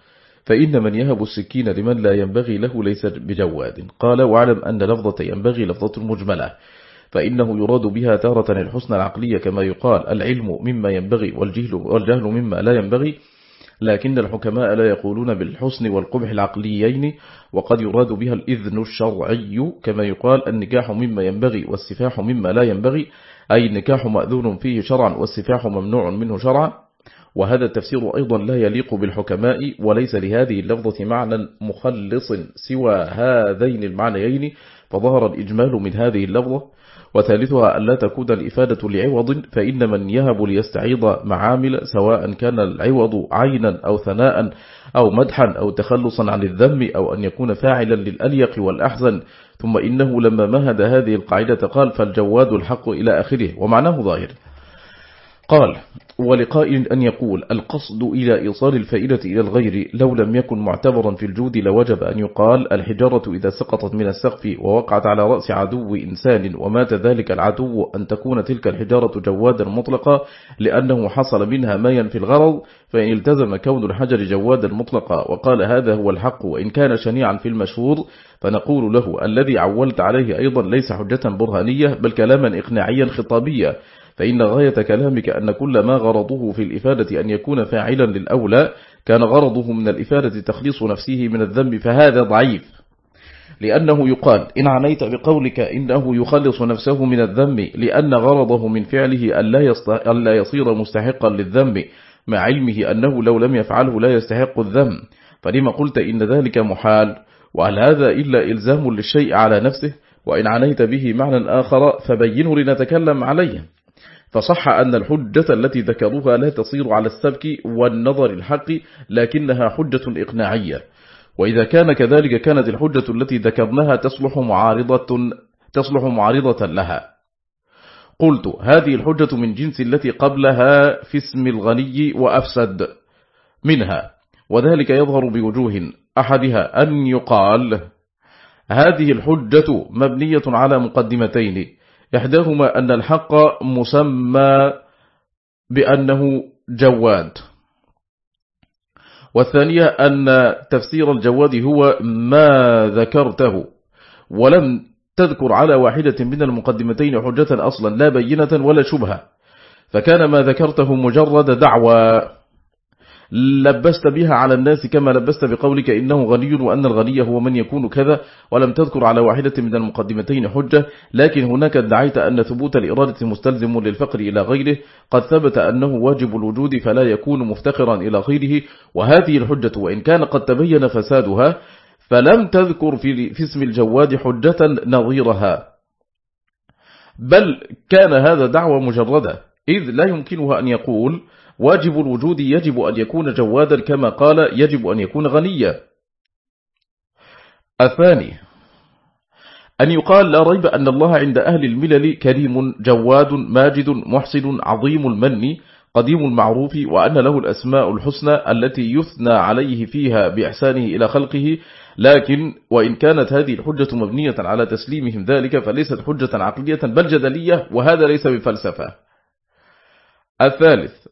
فإن من يهب السكين لمن لا ينبغي له ليس بجواد. قال واعلم أن لفظة ينبغي لفظة مجملة فإنه يراد بها تارة الحسن العقلية كما يقال العلم مما ينبغي والجهل, والجهل مما لا ينبغي لكن الحكماء لا يقولون بالحسن والقبح العقليين وقد يراد بها الإذن الشرعي كما يقال النكاح مما ينبغي والسفاح مما لا ينبغي أي النكاح مأذون فيه شرعا والسفاح ممنوع منه شرعا وهذا التفسير أيضا لا يليق بالحكماء وليس لهذه اللفظة معنى مخلص سوى هذين المعنيين فظهر الإجمال من هذه اللفظة. وثالثها أن لا تكون الإفادة لعوض فإن من يهب ليستعيض معامل سواء كان العوض عينا أو ثناء أو مدحا أو تخلصا عن الذم أو أن يكون فاعلا للأليق والأحزن. ثم إنه لما مهد هذه القاعدة قال فالجواد الحق إلى آخره. ومعناه ظاهر. قال ولقائل أن يقول القصد إلى إيصال الفائدة إلى الغير لو لم يكن معتبرا في الجود لوجب أن يقال الحجارة إذا سقطت من السقف ووقعت على رأس عدو إنسان ومات ذلك العدو أن تكون تلك الحجارة جوادا مطلقا لأنه حصل منها ما ينفي الغرض فإن التزم كون الحجر جوادا مطلقا وقال هذا هو الحق وإن كان شنيعا في المشهور فنقول له الذي عولت عليه أيضا ليس حجة برهانية بل كلاما إقناعيا خطابيا فإن غاية كلامك أن كل ما غرضه في الإفادة أن يكون فاعلا للأولى كان غرضه من الإفادة تخليص نفسه من الذنب فهذا ضعيف. لأنه يقال إن عنيت بقولك إنه يخلص نفسه من الذنب لأن غرضه من فعله ألا يصير مستحقا للذنب مع علمه أنه لو لم يفعله لا يستحق الذنب. فلما قلت إن ذلك محال وهل هذا إلا إلزام للشيء على نفسه وإن عنيت به معنى آخر فبينه لنتكلم عليه. فصح أن الحجة التي ذكروها لا تصير على السبك والنظر الحق لكنها حجة إقناعية. وإذا كان كذلك كانت الحجة التي ذكرناها تصلح معارضة, تصلح معارضة لها. قلت هذه الحجة من جنس التي قبلها في اسم الغني وأفسد منها وذلك يظهر بوجوه أحدها أن يقال هذه الحجة مبنية على مقدمتين إحداهما أن الحق مسمى بأنه جواد. والثانية أن تفسير الجواد هو ما ذكرته ولم تذكر على واحدة من المقدمتين حجة أصلا لا بينة ولا شبهة. فكان ما ذكرته مجرد دعوى. لبست بها على الناس كما لبست بقولك إنه غني وأن الغني هو من يكون كذا ولم تذكر على واحدة من المقدمتين حجة لكن هناك ادعيت أن ثبوت الإرادة مستلزم للفقر إلى غيره قد ثبت أنه واجب الوجود فلا يكون مفتقرا إلى غيره وهذه الحجة وإن كان قد تبين فسادها فلم تذكر في, اسم الجواد حجة نظيرها. بل كان هذا دعوة مجردة إذ لا يمكنها أن يقول واجب الوجود يجب أن يكون جوادا كما قال يجب أن يكون غنيا. الثاني أن يقال لا ريب أن الله عند أهل الملل كريم جواد ماجد محسن عظيم المن قديم المعروف وأن له الأسماء الحسنى التي يثنى عليه فيها بإحسانه إلى خلقه. لكن وإن كانت هذه الحجة مبنية على تسليمهم ذلك فليست حجة عقلية بل جدلية وهذا ليس بفلسفة. الثالث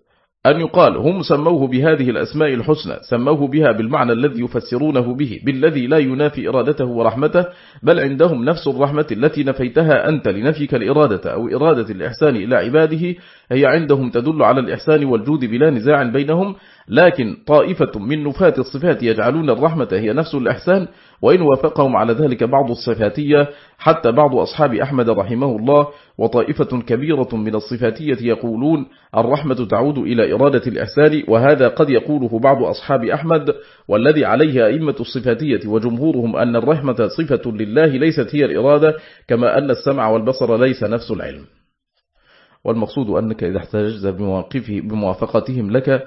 أن يقال هم سموه بهذه الأسماء الحسنى سموه بها بالمعنى الذي يفسرونه به بالذي لا ينافي إرادته ورحمته بل عندهم نفس الرحمة التي نفيتها أنت لنفيك الإرادة أو إرادة الإحسان إلى عباده هي عندهم تدل على الإحسان والجود بلا نزاع بينهم لكن طائفة من نفاة الصفات يجعلون الرحمة هي نفس الإحسان وإن وافقهم على ذلك بعض الصفاتية حتى بعض أصحاب أحمد رحمه الله وطائفة كبيرة من الصفاتية يقولون الرحمة تعود إلى إرادة الإحسان وهذا قد يقوله بعض أصحاب أحمد والذي عليه أئمة الصفاتية وجمهورهم أن الرحمة صفة لله ليست هي الإرادة كما أن السمع والبصر ليس نفس العلم. والمقصود أنك إذا احتجت بموافقتهم لك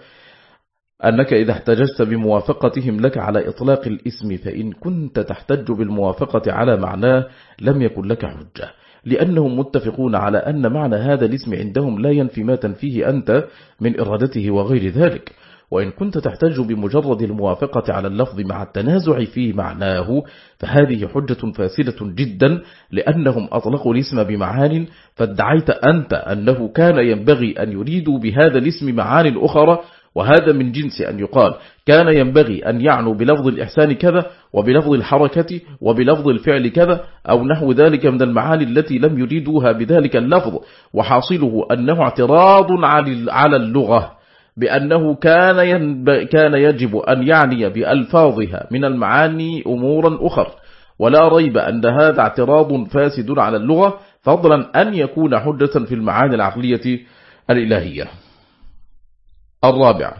أنك إذا احتججت بموافقتهم لك على إطلاق الإسم فإن كنت تحتج بالموافقة على معناه لم يكن لك حجة. لأنهم متفقون على أن معنى هذا الاسم عندهم لا ينفي ما تنفيه أنت من إرادته وغير ذلك. وإن كنت تحتج بمجرد الموافقة على اللفظ مع التنازع في معناه فهذه حجة فاسدة جدا لأنهم أطلقوا الاسم بمعان فادعيت أنت أنه كان ينبغي أن يريدوا بهذا الاسم معان أخرى وهذا من جنس أن يقال كان ينبغي أن يعنوا بلفظ الإحسان كذا وبلفظ الحركة وبلفظ الفعل كذا أو نحو ذلك من المعاني التي لم يريدوها بذلك اللفظ وحاصله أنه اعتراض على اللغة بأنه كان, كان يجب أن يعني بألفاظها من المعاني أمورا أخر ولا ريب أن هذا اعتراض فاسد على اللغة فضلا أن يكون حجة في المعاني العقلية الإلهية. الرابع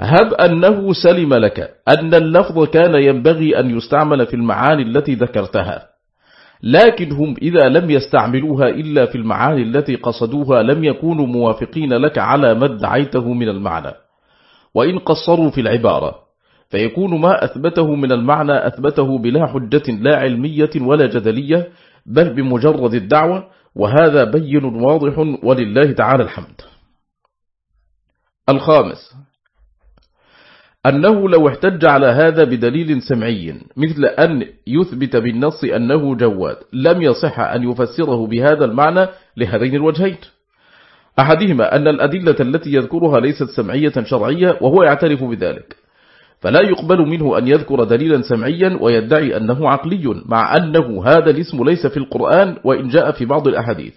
هب أنه سلم لك أن اللفظ كان ينبغي أن يستعمل في المعاني التي ذكرتها لكن هم إذا لم يستعملوها إلا في المعاني التي قصدوها لم يكونوا موافقين لك على ما ادعيته من المعنى. وإن قصروا في العبارة فيكون ما أثبته من المعنى أثبته بلا حجة لا علمية ولا جدلية بل بمجرد الدعوة وهذا بين واضح ولله تعالى الحمد. الخامس أنه لو احتج على هذا بدليل سمعي مثل أن يثبت بالنص أنه جواد لم يصح أن يفسره بهذا المعنى لهذين الوجهين. أحدهما أن الأدلة التي يذكرها ليست سمعية شرعية وهو يعترف بذلك. فلا يقبل منه أن يذكر دليلا سمعيا ويدعي أنه عقلي مع أنه هذا الاسم ليس في القرآن وإن جاء في بعض الأحاديث.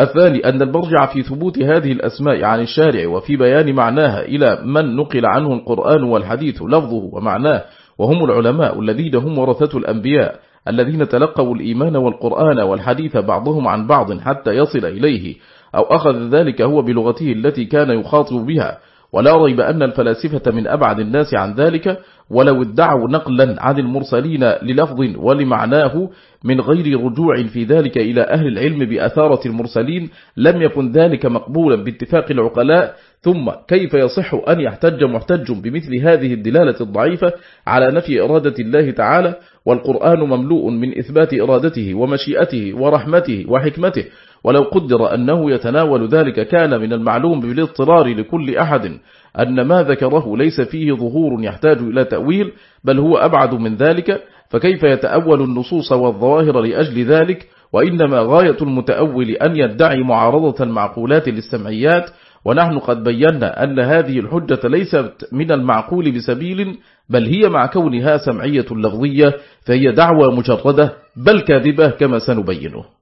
الثاني أن المرجع في ثبوت هذه الأسماء عن الشارع وفي بيان معناها إلى من نقل عنه القرآن والحديث لفظه ومعناه وهم العلماء الذين هم ورثة الأنبياء الذين تلقوا الإيمان والقرآن والحديث بعضهم عن بعض حتى يصل إليه أو أخذ ذلك هو بلغته التي كان يخاطب بها. ولا ريب أن الفلاسفة من أبعد الناس عن ذلك ولو ادعوا نقلا عن المرسلين للفظ ولمعناه من غير رجوع في ذلك إلى أهل العلم بأثارة المرسلين لم يكن ذلك مقبولا باتفاق العقلاء. ثم كيف يصح أن يحتج محتج بمثل هذه الدلالة الضعيفة على نفي إرادة الله تعالى؟ والقرآن مملوء من إثبات إرادته ومشيئته ورحمته وحكمته ولو قدر أنه يتناول ذلك كان من المعلوم بالاضطرار لكل أحد أن ما ذكره ليس فيه ظهور يحتاج إلى تأويل بل هو أبعد من ذلك فكيف يتأول النصوص والظواهر لأجل ذلك؟ وإنما غاية المتأول أن يدعي معارضة المعقولات للسمعيات ونحن قد بينا أن هذه الحجة ليست من المعقول بسبيل بل هي مع كونها سمعية لفظية فهي دعوة مجردة بل كاذبة كما سنبينه.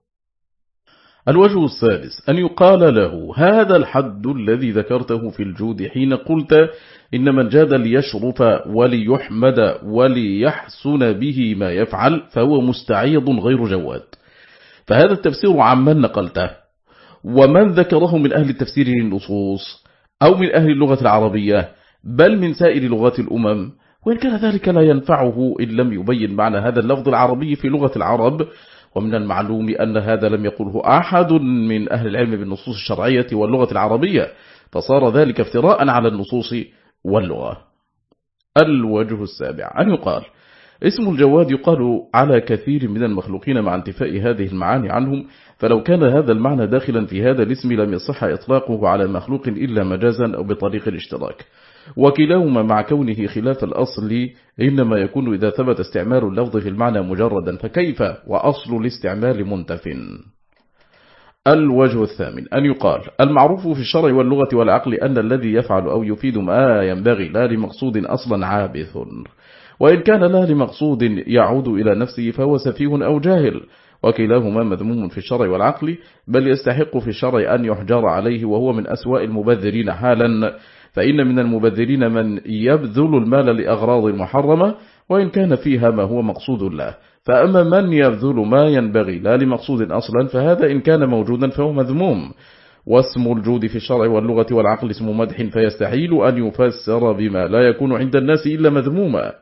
الوجه السادس أن يقال له هذا الحد الذي ذكرته في الجود حين قلت إن من جاد ليشرف وليحمد وليحسن به ما يفعل فهو مستعيض غير جواد. فهذا التفسير عمن نقلته. ومن ذكره من أهل التفسير للنصوص أو من أهل اللغة العربية بل من سائر لغات الأمم وإن كان ذلك لا ينفعه إن لم يبين معنى هذا اللفظ العربي في لغة العرب ومن المعلوم أن هذا لم يقله أحد من أهل العلم بالنصوص الشرعية واللغة العربية فصار ذلك افتراء على النصوص واللغة. الوجه السابع. أن يقال اسم الجواد يقال على كثير من المخلوقين مع انتفاء هذه المعاني عنهم فلو كان هذا المعنى داخلا في هذا الاسم لم يصح إطلاقه على مخلوق إلا مجازا أو بطريق الاشتراك. وكلاهما مع كونه خلاف الأصل إنما يكون إذا ثبت استعمال اللفظ في المعنى مجردا فكيف وأصل الاستعمال منتف؟ الوجه الثامن أن يقال المعروف في الشرع واللغة والعقل أن الذي يفعل أو يفيد ما ينبغي لا لمقصود أصلا عابث. وإن كان لا لمقصود يعود إلى نفسه فهو سفيه أو جاهل. وكلاهما مذموم في الشرع والعقل بل يستحق في الشرع أن يحجر عليه وهو من أسواء المبذرين حالا. فإن من المبذرين من يبذل المال لأغراض محرمة وإن كان فيها ما هو مقصود له. فأما من يبذل ما ينبغي لا لمقصود أصلا فهذا إن كان موجودا فهو مذموم. واسم الجود في الشرع واللغة والعقل اسم مدح فيستحيل أن يفسر بما لا يكون عند الناس إلا مذموما.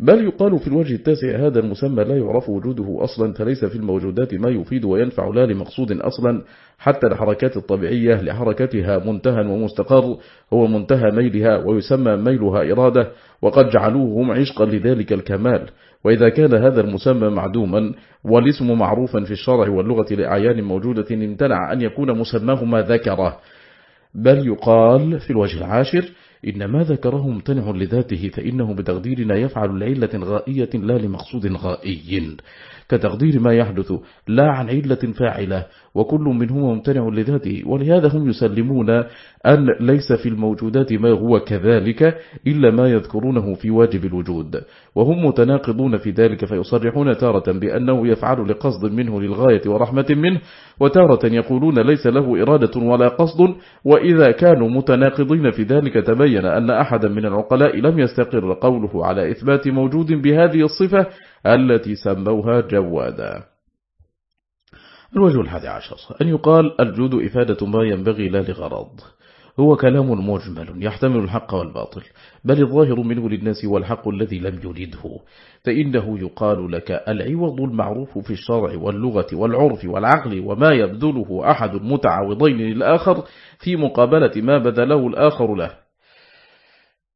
بل يقال في الوجه التاسع هذا المسمى لا يعرف وجوده أصلا فليس في الموجودات ما يفيد وينفع لا لمقصود أصلا حتى الحركات الطبيعية لحركتها منتهى ومستقر هو منتهى ميلها ويسمى ميلها إرادة وقد جعلوه هم عشقا لذلك الكمال. وإذا كان هذا المسمى معدوما والاسم معروفا في الشرع واللغة لأعيان موجودة امتنع أن يكون مسماه ما ذكره. بل يقال في الوجه العاشر إن ما ذكره ممتنع لذاته فإنه بتقديرنا يفعل لعلة غائية لا لمقصود غائي. كتقدير ما يحدث لا عن علة فاعلة وكل منهما ممتنع لذاته ولهذا هم يسلمون أن ليس في الموجودات ما هو كذلك إلا ما يذكرونه في واجب الوجود. وهم متناقضون في ذلك فيصرحون تارة بأنه يفعل لقصد منه للغاية ورحمة منه وتارة يقولون ليس له إرادة ولا قصد وإذا كانوا متناقضين في ذلك تبين أن أحدا من العقلاء لم يستقر قوله على إثبات موجود بهذه الصفة التي سموها جوادا. الوجه الحادي عشر أن يقال الجود إفادة ما ينبغي لا لغرض. هو كلام مجمل يحتمل الحق والباطل بل الظاهر منه للناس والحق الذي لم يريده فإنه يقال لك العوض المعروف في الشرع واللغة والعرف والعقل وما يبذله أحد المتعوضين للآخر في مقابلة ما بذله الآخر له.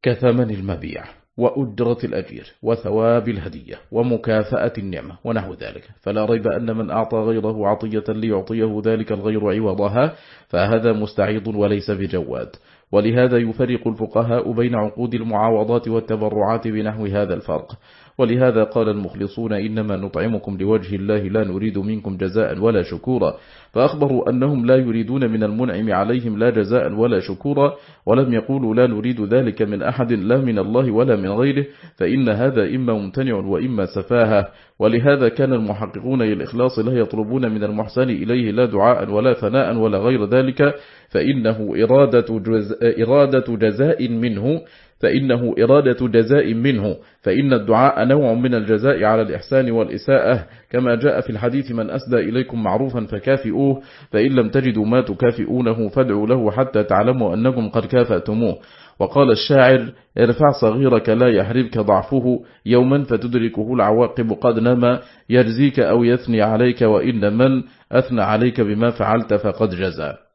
كثمن المبيع. وأجرة الأجير وثواب الهدية ومكافأة النعمة ونحو ذلك. فلا ريب أن من أعطى غيره عطية ليعطيه ذلك الغير عوضها فهذا مستعيض وليس بجواد. ولهذا يفرق الفقهاء بين عقود المعاوضات والتبرعات بنحو هذا الفرق. ولهذا قال المخلصون إنما نطعمكم لوجه الله لا نريد منكم جزاء ولا شكورا. فأخبروا أنهم لا يريدون من المنعم عليهم لا جزاء ولا شكورا ولم يقولوا لا نريد ذلك من أحد لا من الله ولا من غيره فإن هذا إما ممتنع وإما سفاهة. ولهذا كان المحققون للإخلاص لا يطلبون من المحسن إليه لا دعاء ولا ثناء ولا غير ذلك فإنه إرادة, جز... إرادة جزاء منه فإنه إرادة جزاء منه فإن الدعاء نوع من الجزاء على الإحسان والإساءة. كما جاء في الحديث من أسدى إليكم معروفا فكافئوه فإن لم تجدوا ما تكافئونه فادعوا له حتى تعلموا أنكم قد كافأتموه. وقال الشاعر ارفع صغيرك لا يحربك ضعفه يوما فتدركه العواقب قد نما يجزيك أو يثني عليك وإن من أثنى عليك بما فعلت فقد جزى.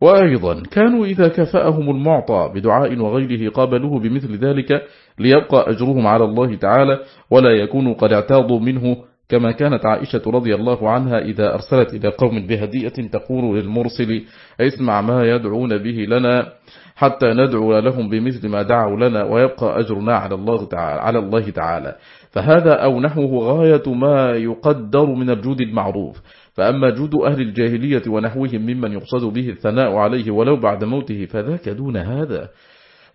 وأيضا كانوا إذا كفأهم المعطى بدعاء وغيره قابلوه بمثل ذلك ليبقى أجرهم على الله تعالى ولا يكونوا قد اعتاضوا منه كما كانت عائشة رضي الله عنها إذا أرسلت إلى قوم بهدية تقول للمرسل اسمع ما يدعون به لنا حتى ندعو لهم بمثل ما دعوا لنا ويبقى أجرنا على الله تعالى, على الله تعالى. فهذا أو نحوه غاية ما يقدر من الجود المعروف. فأما جود أهل الجاهلية ونحوهم ممن يقصد به الثناء عليه ولو بعد موته فذاك دون هذا.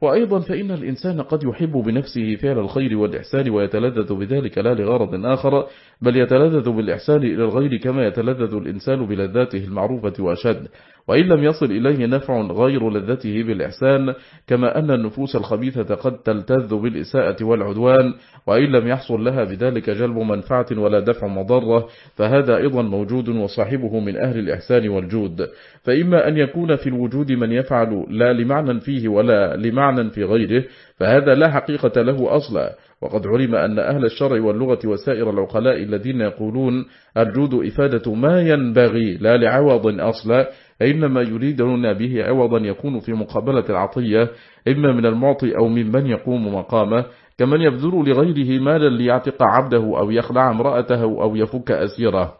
وأيضا فإن الإنسان قد يحب بنفسه فعل الخير والإحسان ويتلذذ بذلك لا لغرض آخر بل يتلذذ بالإحسان إلى الغير كما يتلذذ الإنسان بلذاته المعروفة وأشد. وإن لم يصل إليه نفع غير لذته بالإحسان كما أن النفوس الخبيثة قد تلتذ بالإساءة والعدوان وإن لم يحصل لها بذلك جلب منفعة ولا دفع مضرة فهذا أيضا موجود وصاحبه من أهل الإحسان والجود. فإما أن يكون في الوجود من يفعل لا لمعنى فيه ولا لمعنى في غيره فهذا لا حقيقة له أصلا. وقد علم أن أهل الشرع واللغة وسائر العقلاء الذين يقولون الجود إفادة ما ينبغي لا لعوض أصلا إنما يريدون به عوضا يكون في مقابلة العطية إما من المعطي أو ممن يقوم مقامه. كمن يبذل لغيره مالا ليعتق عبده أو يخلع امرأته أو يفك أسيره.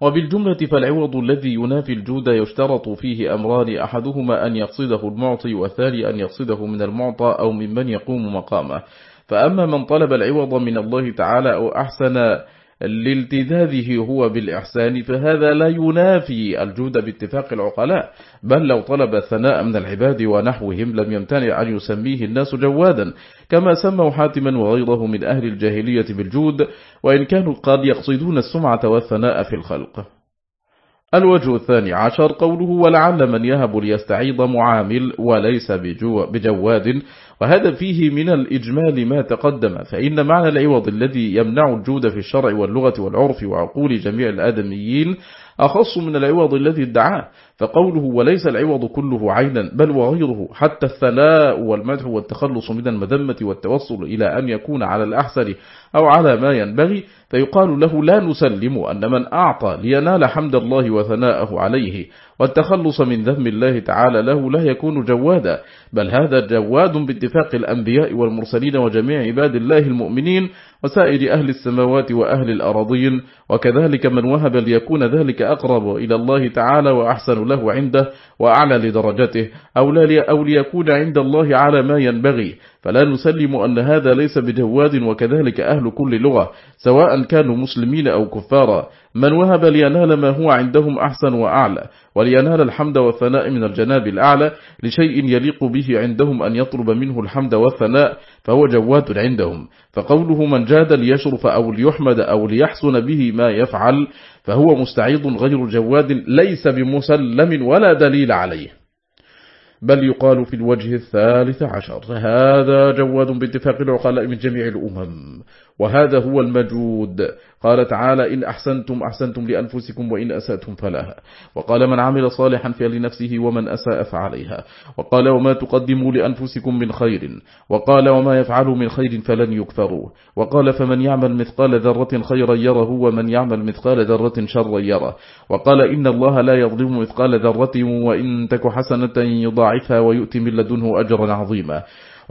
وبالجملة فالعوض الذي ينافي الجود يشترط فيه أمران أحدهما أن يقصده المعطي والثاني أن يقصده من المعطى أو ممن يقوم مقامه. فأما من طلب العوض من الله تعالى أو أحسن لالتذاذه هو بالإحسان فهذا لا ينافي الجود باتفاق العقلاء. بل لو طلب الثناء من العباد ونحوهم لم يمتنع أن يسميه الناس جوادا. كما سموا حاتما وغيره من أهل الجاهلية بالجود وإن كانوا قد يقصدون السمعة والثناء في الخلق. الوجه الثاني عشر قوله ولعل من يهب ليستعيض معامل وليس بجواد وهذا فيه من الإجمال ما تقدم فإن معنى العوض الذي يمنع الجود في الشرع واللغة والعرف وعقول جميع الآدميين أخص من العوض الذي ادعاه فقوله وليس العوض كله عينا بل وغيره حتى الثناء والمدح والتخلص من المذمة والتوصل إلى أن يكون على الأحسن أو على ما ينبغي فيقال له لا نسلم أن من أعطى لينال حمد الله وثناءه عليه والتخلص من ذم الله تعالى له لا يكون جوادا بل هذا جواد باتفاق الأنبياء والمرسلين وجميع عباد الله المؤمنين وسائر أهل السماوات وأهل الأراضين وكذلك من وهب ليكون ذلك أقرب إلى الله تعالى وأحسن له عنده وأعلى لدرجته أو ليكون عند الله على ما ينبغي. فلا نسلم أن هذا ليس بجواد وكذلك أهل كل لغة سواء كانوا مسلمين أو كفارا. من وهب لينال ما هو عندهم أحسن وأعلى ولينال الحمد والثناء من الجناب الأعلى لشيء يليق به عندهم أن يطلب منه الحمد والثناء. فهو جواد عندهم. فقوله من جاد ليشرف أو ليحمد أو ليحسن به ما يفعل فهو مستعيض غير جواد ليس بمسلم ولا دليل عليه. بل يقال في الوجه الثالث عشر هذا جواد باتفاق العقلاء من جميع الأمم. وهذا هو المجود. قال تعالى إن أحسنتم أحسنتم لأنفسكم وإن أسأتم فلها. وقال من عمل صالحا فلنفسه ومن أساء فعليها. وقال وما تقدموا لأنفسكم من خير. وقال وما يفعلوا من خير فلن يكفروه. وقال فمن يعمل مثقال ذرة خيرا يره ومن يعمل مثقال ذرة شرا يره. وقال إن الله لا يظلم مثقال ذرة وإن تك حسنة يضاعفها ويؤتي من لدنه أجرا عظيما.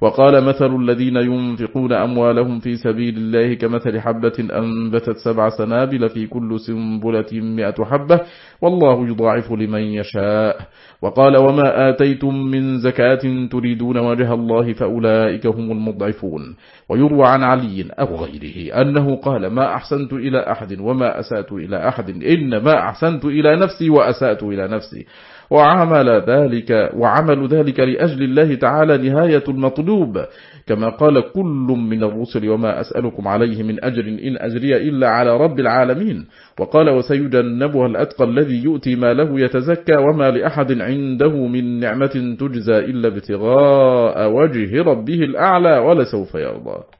وقال مثل الذين ينفقون أموالهم في سبيل الله كمثل حبة أنبتت سبع سنابل في كل سنبلة مئة حبة والله يضاعف لمن يشاء. وقال وما آتيتم من زكاة تريدون وجه الله فأولئك هم المضعفون. ويروى عن علي أو غيره أنه قال ما أحسنت إلى أحد وما أسأت إلى أحد إنما أحسنت إلى نفسي وأسأت إلى نفسي. وعمل ذلك وعمل ذلك لأجل الله تعالى نهاية المطلوب. كما قال كل من الرسل وما أسألكم عليه من أجر إن أجري إلا على رب العالمين. وقال وسيجنبها الأتقى الذي يؤتي ما له يتزكى وما لأحد عنده من نعمة تجزى إلا ابتغاء وجه ربه الأعلى ولسوف يرضى.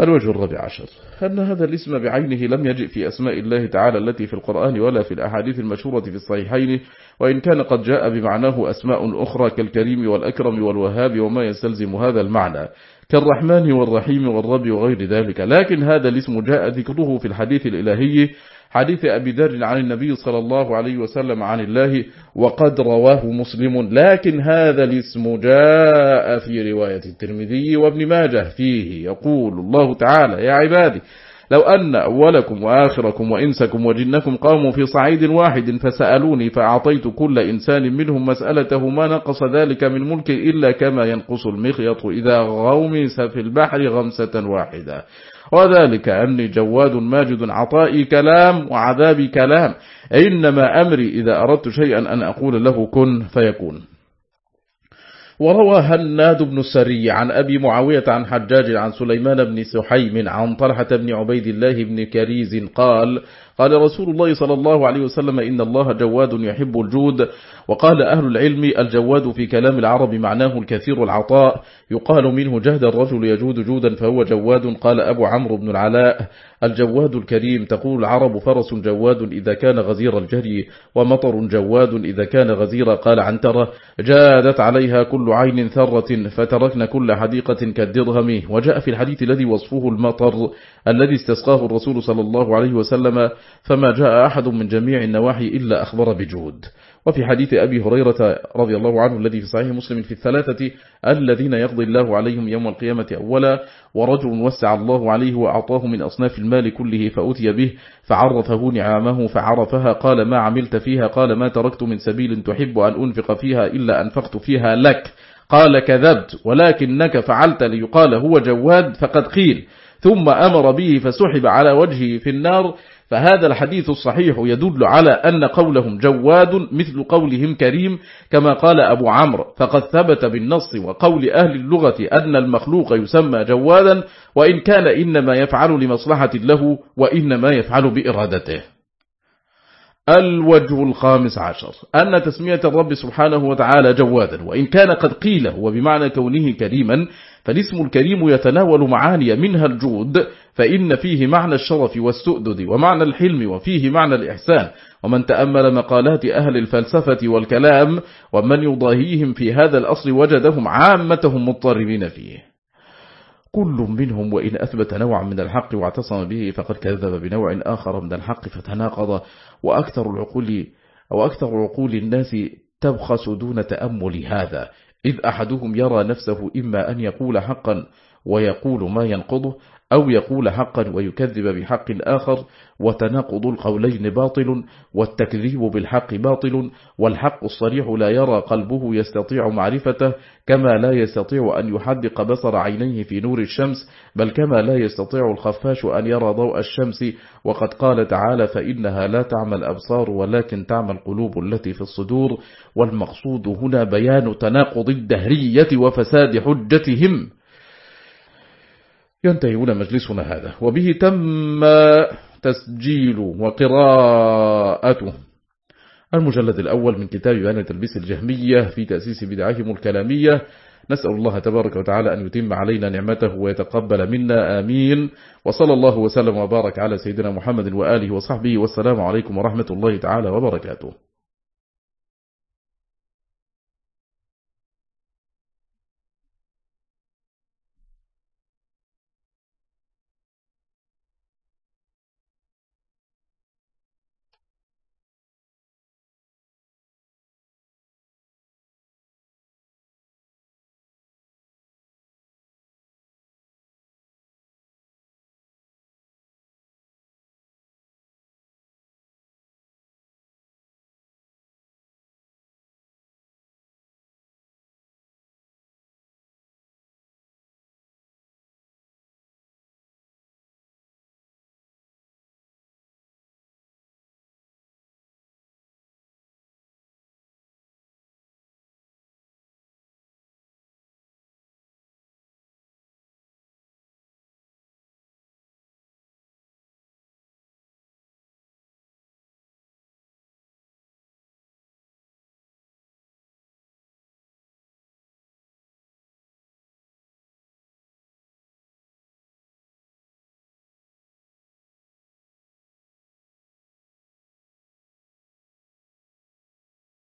الوجه الرابع عشر. أن هذا الاسم بعينه لم يجئ في أسماء الله تعالى التي في القرآن ولا في الأحاديث المشهورة في الصحيحين وإن كان قد جاء بمعناه أسماء أخرى كالكريم والأكرم والوهاب وما يستلزم هذا المعنى كالرحمن والرحيم والرب وغير ذلك. لكن هذا الاسم جاء ذكره في الحديث الإلهي حديث أبي ذر عن النبي صلى الله عليه وسلم عن الله وقد رواه مسلم. لكن هذا الاسم جاء في رواية الترمذي وابن ماجه. فيه يقول الله تعالى يا عبادي لو أن أولكم وآخركم وإنسكم وجنكم قاموا في صعيد واحد فسألوني فأعطيت كل إنسان منهم مسألته ما نقص ذلك من ملك إلا كما ينقص المخيط إذا غومس في البحر غمسة واحدة. وذلك أني جواد ماجد عطائي كلام وعذابي كلام. إنما أمري إذا أردت شيئا أن أقول له كن فيكون. وروى هناد بن السري عن أبي معاوية عن حجاج عن سليمان بن سحيم عن طلحة بن عبيد الله بن كريز قال قال رسول الله صلى الله عليه وسلم إن الله جواد يحب الجود. وقال أهل العلم الجواد في كلام العرب معناه الكثير العطاء. يقال منه جهد الرجل يجود جودا فهو جواد. قال أبو عمرو بن العلاء الجواد الكريم. تقول العرب فرس جواد إذا كان غزير الجري ومطر جواد إذا كان غزير. قال عنترة جادت عليها كل عين ثرة فتركنا كل حديقة كالدرهم. وجاء في الحديث الذي وصفه المطر. الذي استسقاه الرسول صلى الله عليه وسلم فما جاء أحد من جميع النواحي إلا أخبر بجود. وفي حديث أبي هريرة رضي الله عنه الذي في صحيح مسلم في الثلاثة الذين يقضي الله عليهم يوم القيامة أولا ورجل وسع الله عليه وأعطاه من أصناف المال كله فأتي به فعرفه نعامه فعرفها قال ما عملت فيها قال ما تركت من سبيل تحب أن أنفق فيها إلا أنفقت فيها لك. قال كذبت ولكنك فعلت ليقال هو جواد فقد قيل. ثم أمر به فسحب على وجهه في النار فهذا الحديث الصحيح يدل على أن قولهم جواد مثل قولهم كريم كما قال أبو عمرو فقد ثبت بالنص وقول أهل اللغة أن المخلوق يسمى جوادا وإن كان إنما يفعل لمصلحة له وإنما يفعل بإرادته. الوجه الخامس عشر. أن تسمية الرب سبحانه وتعالى جوادا وإن كان قد قيل هو بمعنى كونه كريما فالاسم الكريم يتناول معاني منها الجود فإن فيه معنى الشرف والسؤدد ومعنى الحلم وفيه معنى الإحسان. ومن تأمل مقالات أهل الفلسفة والكلام ومن يضاهيهم في هذا الأصل وجدهم عامتهم مضطربين فيه. كل منهم وإن أثبت نوعا من الحق واعتصم به فقد كذب بنوع آخر من الحق فتناقض. وأكثر العقول أو أكثر عقول الناس تبخس دون تأمل هذا. إذ أحدهم يرى نفسه إما أن يقول حقا ويقول ما ينقضه أو يقول حقا ويكذب بحق آخر وتناقض القولين باطل والتكذيب بالحق باطل والحق الصريح لا يرى قلبه يستطيع معرفته كما لا يستطيع أن يحدق بصر عينيه في نور الشمس بل كما لا يستطيع الخفاش أن يرى ضوء الشمس. وقد قال تعالى فإنها لا تعمى الأبصار ولكن تعمى القلوب التي في الصدور. والمقصود هنا بيان تناقض الدهرية وفساد حجتهم. ينتهيون مجلسنا هذا. وبه تم تسجيل وقراءته المجلد الأول من كتاب بيان تلبيس الجهمية في تأسيس بدعهم الكلامية. نسأل الله تبارك وتعالى أن يتم علينا نعمته ويتقبل منا. آمين. وصلى الله وسلم وبارك على سيدنا محمد وآله وصحبه والسلام عليكم ورحمة الله تعالى وبركاته.